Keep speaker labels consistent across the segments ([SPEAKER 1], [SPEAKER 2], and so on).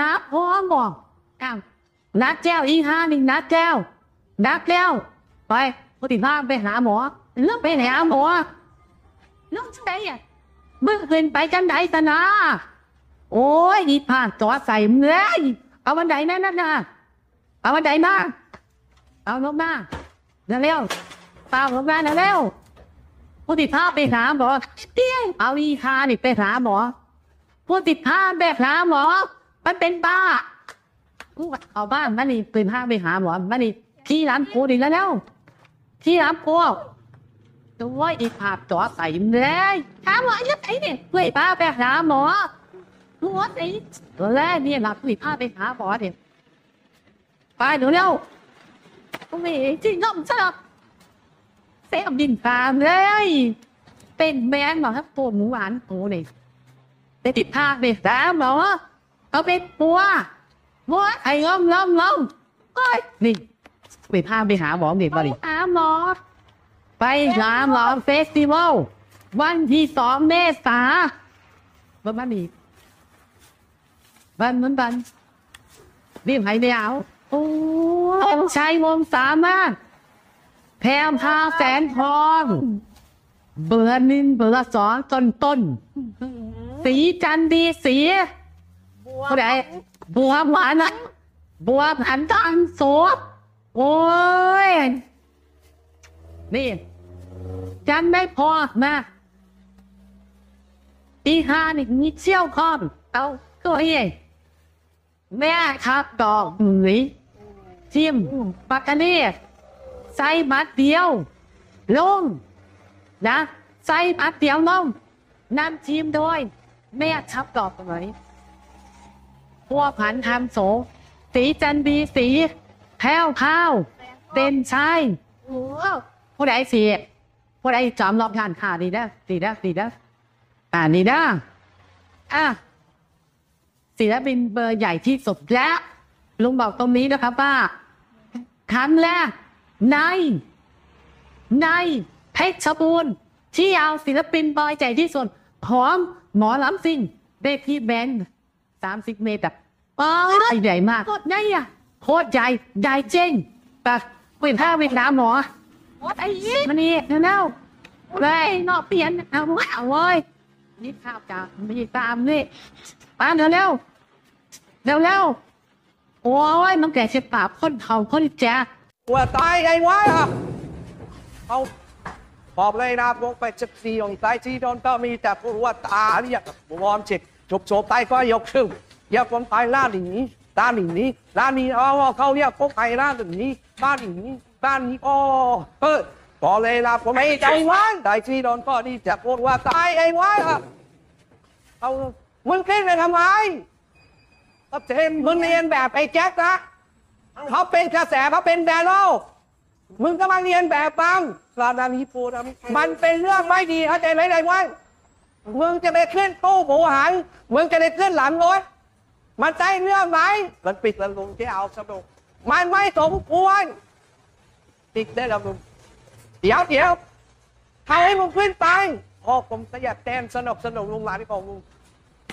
[SPEAKER 1] นะพร้อมบอกอ้าวนัดแจ้วอีห้านี่นัดแจ้วนัดแล้วไปปฏิภาณไปหาหมอเรื่องไปหาหมอเรื่องจังไดอะเมื่อคืนไปจังไดสนะโอ้ยอีผ่านจอใส่เมื่อยเอาวันใดนั่นน่ะเอาวันใดมาเอาลงมาเร็วๆตามลงมาเร็วผู้ติดภาพไปหาหมอเตี้ยเอาอีคานี่ไปหาหมอผู้ติดภาพแบบหาหมอ มันเป็นบ้าอู้เอาบ้านมันนี่ปืนผ้าไปหาหมอมันนี่ที่ร้านกูดีแล้วแล้ว ที่ร้านกูตัวอีภาพจอใส่เลยหาหมอยังไงเนี่ยเพื่อพาไปหาหมอหัวไอ้ตัวแรกเนี่ยหลับผู้ติดภาไปหาหมอเนี่ยไปเดี๋ยวเร็วตรงนี้จริงก็มันจะเสียบินตามเลย เป็นแมนเหรอครับตัวหมูหวานโอ้เนี่ยไปติดภาคไปสามเหรอ เอาไปปัวปัวไอ้ล้มล้มล้มเอ้ยนี่ไปพาไปหาหมอเด็กมาดิหาหมอ ไปหาหมอเฟสติวัลวันที่สองเมษาบันมันอีกบันมันบันรีบหายไปเอาโอ้ใช้วงสามารถแพรพาแสนทองเบอร์หนินเบอร์สองต้นต้น สีจันทร์ดีสี ผู้ใดบัวหวานนะบัวผันตังโสดโอ้ย นี่จันไม่พอนะตีห้านี่มีเชี่ยวคอมเอาก็เฮ้ยแม่ครับดอกหนุ่ยทิมปากกาเน่ใส่บัตรเดียว ลง นะ ใส่บัตรเดียวลงนำทีมโดยแม่ชับดอกไหน พัวผันทำโส สีจันบีสีแพ้วพ้าวเด่นชัยโอ้ผู้ใดสีผู้ใดจอมรอบทานค่ะดีนะดีนะดีนะอ่านี่นะอะศิลปินเบอร์ใหญ่ที่สุดแล้วลุงบอกตรงนี้นะครับว่าครั้งแรกในในเพชรบูรณ์ที่เอาศิลปินบอยใจที่สุดพร้อมหมอลำซิงเด็กที่แบน สามสิบเมตรอะโอ้ยใหญ่มากโคตรใหญ่อะโคตรใหญ่ใหญ่เจ้งปะเป็นท่าเป็นน้ำหมอไอ้ยี่มันนี่เน่าๆเลยนอกเปลี่ยนเอาเอาเว้ยนี่ข้าวจ้ามีตามนี่ตามเร็วเร็วเร็วเร็วๆโอ้ยมันแก่เช็ดปากคนเฒ่าคนแก่
[SPEAKER 2] ว่าตายไอ้วะอะเอาบอกเลยนะวงไปจับซีของตายที่โดนก็มีแต่พูดว่าตาเนี่ยบวมจิต จบจบตายก็ยกขึ้นอย่าผมตายล่าหนีตาหนีนี้ล่านี้อ๋อเขาเรียกพวกไทยล่าหนีบ้านหนีบ้านนี้อ๋อเออบอกเลยนะผมไม่ใจวันตายที่โดนก็ดีแต่พูดว่าตายไอ้วะเอามึงขึ้นไปทำไมก็เจนมึงเรียนแบบไอ้แจ็คนะเขาเป็นกระแสเขาเป็นแบรโลมึงก็มาเรียนแบบบ้างลาดามิโปดมันเป็นเรื่องไม่ดีเข้าใจไหมนายวัน มึงจะไปขึ้นตู้หมูหัน มึงจะได้ขึ้นหลังรถมันใจเรื่องไหม มันปิดแล้วลุงที่เอาสนุก มันไม่สมควรติดได้แล้วลุงเดี๋ยวเดี๋ยวเขาให้มึงขึ้นไปพ่อผมสยัดแตนสนุกสนุกลุงหลานที่ของลุง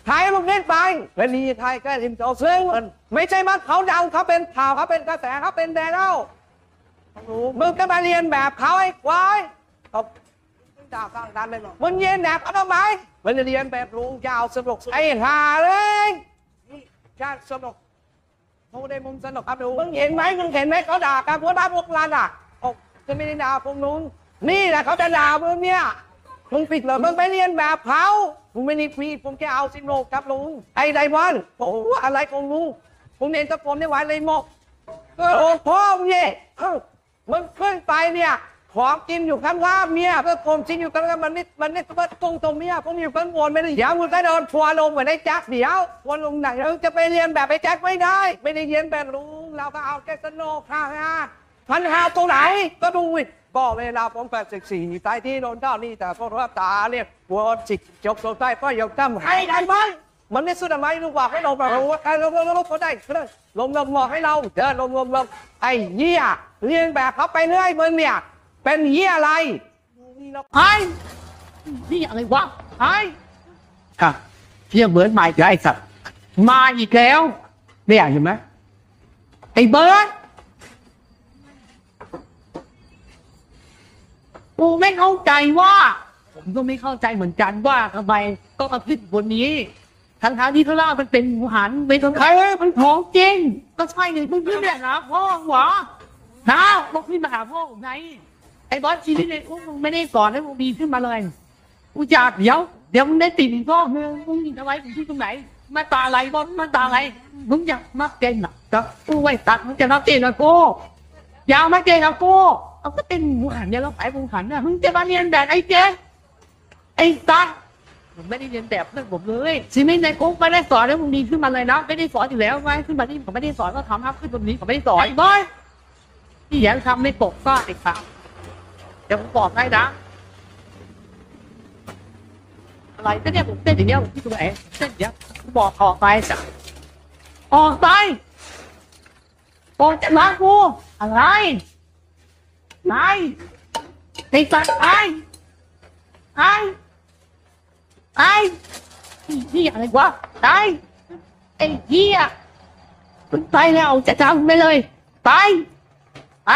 [SPEAKER 2] ไทยมึงเล่นไปเป็นนีไทยก็ริมโจซึ่งมันไม่ใช่มันเขาดังเขาเป็นข่าวเขาเป็นกระแสเขาเป็นแดนเล่ามึงก็มาเรียนแบบเขาไอ้ควาย เขาด่าข้างดันเลยหรอมึงเรียนแบบเขาทำไมมันเรียนแบบลุงยาวสนุกไอ้ห่าเลยนี่ชาติสนุกเขาได้มุมสนุกครับดูมึงเห็นไหมมึงเห็นไหมเขาด่ากันพวกบ้านพวกลานอะโอ้จะไม่ได้ด่าพวกนู้นนี่แหละเขาจะด่ามึงเนี่ยมึงปิดเลยมึงไปเรียนแบบเขามึงไม่ได้ฟีผมแค่เอาสิโลครับลุงไอ้ไดมอนโอ้โหอะไรของลุงผมเรียนตะโกนได้ไหวเลยหมกเออโอ้พ่อมึงเนี่ยมึงขึ้นไปเนี่ย ของกินอยู่ข้างล่างเมียเพื่อผมกินอยู่ข้างล่างมันนี่มันนี่ตัวตรงตรงเมียผมอยู่ข้างบนไม่ได้เดี๋ยวมึงก็โดนทัวร์ลงเหมือนไอ้แจ็คเดี๋ยวทัวร์ลงไหนเราจะไปเรียนแบบไอ้แจ็คไม่ได้ ไม่ได้เรียนแบบลุงเราก็เอาแค่สโนว์ค่ะฮะพันหาตัวไหนก็ดูอีกบอกเลยนะผมแปดสิบสี่ใต้ที่โดนเท่านี้แต่พวก็รับตาเนี่ยหัวจิกจกโซใต้ก็ยกตั้มให้ได้ไหมมันไม่สุดอะไรลูกบอกให้ลงไปว่าใครลงลงลงเขาได้ลยลงลงบอกให้เราเดินลงลงลงไอ้เหี้ยเรียนแบบเขาไปเรื่อยมึงเนี่ย เป็นเหี้ยอะไร
[SPEAKER 1] ไอ้นี่อะไรวะไอ้
[SPEAKER 2] ค่ะเที่ยเหมือนใหม่ไอ้สัตว์
[SPEAKER 1] มาอีกแล้ว
[SPEAKER 3] เนี่ยเห็นไหมไอ้เบิร์ดกูไม่เข้าใจว่า ผมก็ไม่เข้าใจเหมือนกันว่าทำไมก็มาขึ้นบนนี้ทั้งทางๆที่ข้างล่างมันเป็นหมูหันเป็นคนไทยมันของจริง ก็ใช่ไงมึงขึ้นไปหาพ่อหวะนะบอกขึ้นมาหาพ่อผมไง ไอ้บอสชีวิตในคุกมึงไม่ได้สอนให้มึงดีขึ้นมาเลย กูอยากเดี๋ยวเดี๋ยวมึงได้ติดอีกรอบนึงมึงติดอะไรมึงที่ตรงไหนมาตาอะไรบอสมาตาอะไรมึงอยากมาเต้นอะก็กูไว้ตัดมึงจะมาเต้นนะกูอยาวมาเต้นนะกูเอาก็เป็นหมูหันเนี่ยเราไปหมูหันนะมึงจะมาเรียนแบบไอ้เจ๊ไอ้ตั๊กผมไม่ได้เรียนแบบเรื่องผมเลยชีวิตในคุกไม่ได้สอนให้มึงดีขึ้นมาเลยนะไม่ได้สอนอยู่แล้วไงขึ้นมาที่ผมไม่ได้สอนก็ทำครับขึ้นบนนี้ผมไม่ได้สอนบอยที่แยังทำไม่ปกก็ไอ้ครับ ดี๋ยวผมบอกให้นะ อะไรก็เนี่ยผมเต้นอย่างเงี้ยผมที่ตรงไหนเต้นอย่างเงี้ยผมบอกออกไปจ้ะออกไปออกจากร้านกูอะไรไหนไอ้สัตว์ไอ้ไอ้ไอ้เหี้ยอะไรวะตายไอ้เหี้ยมันไปแล้วจะทำไปเลย ไป ไป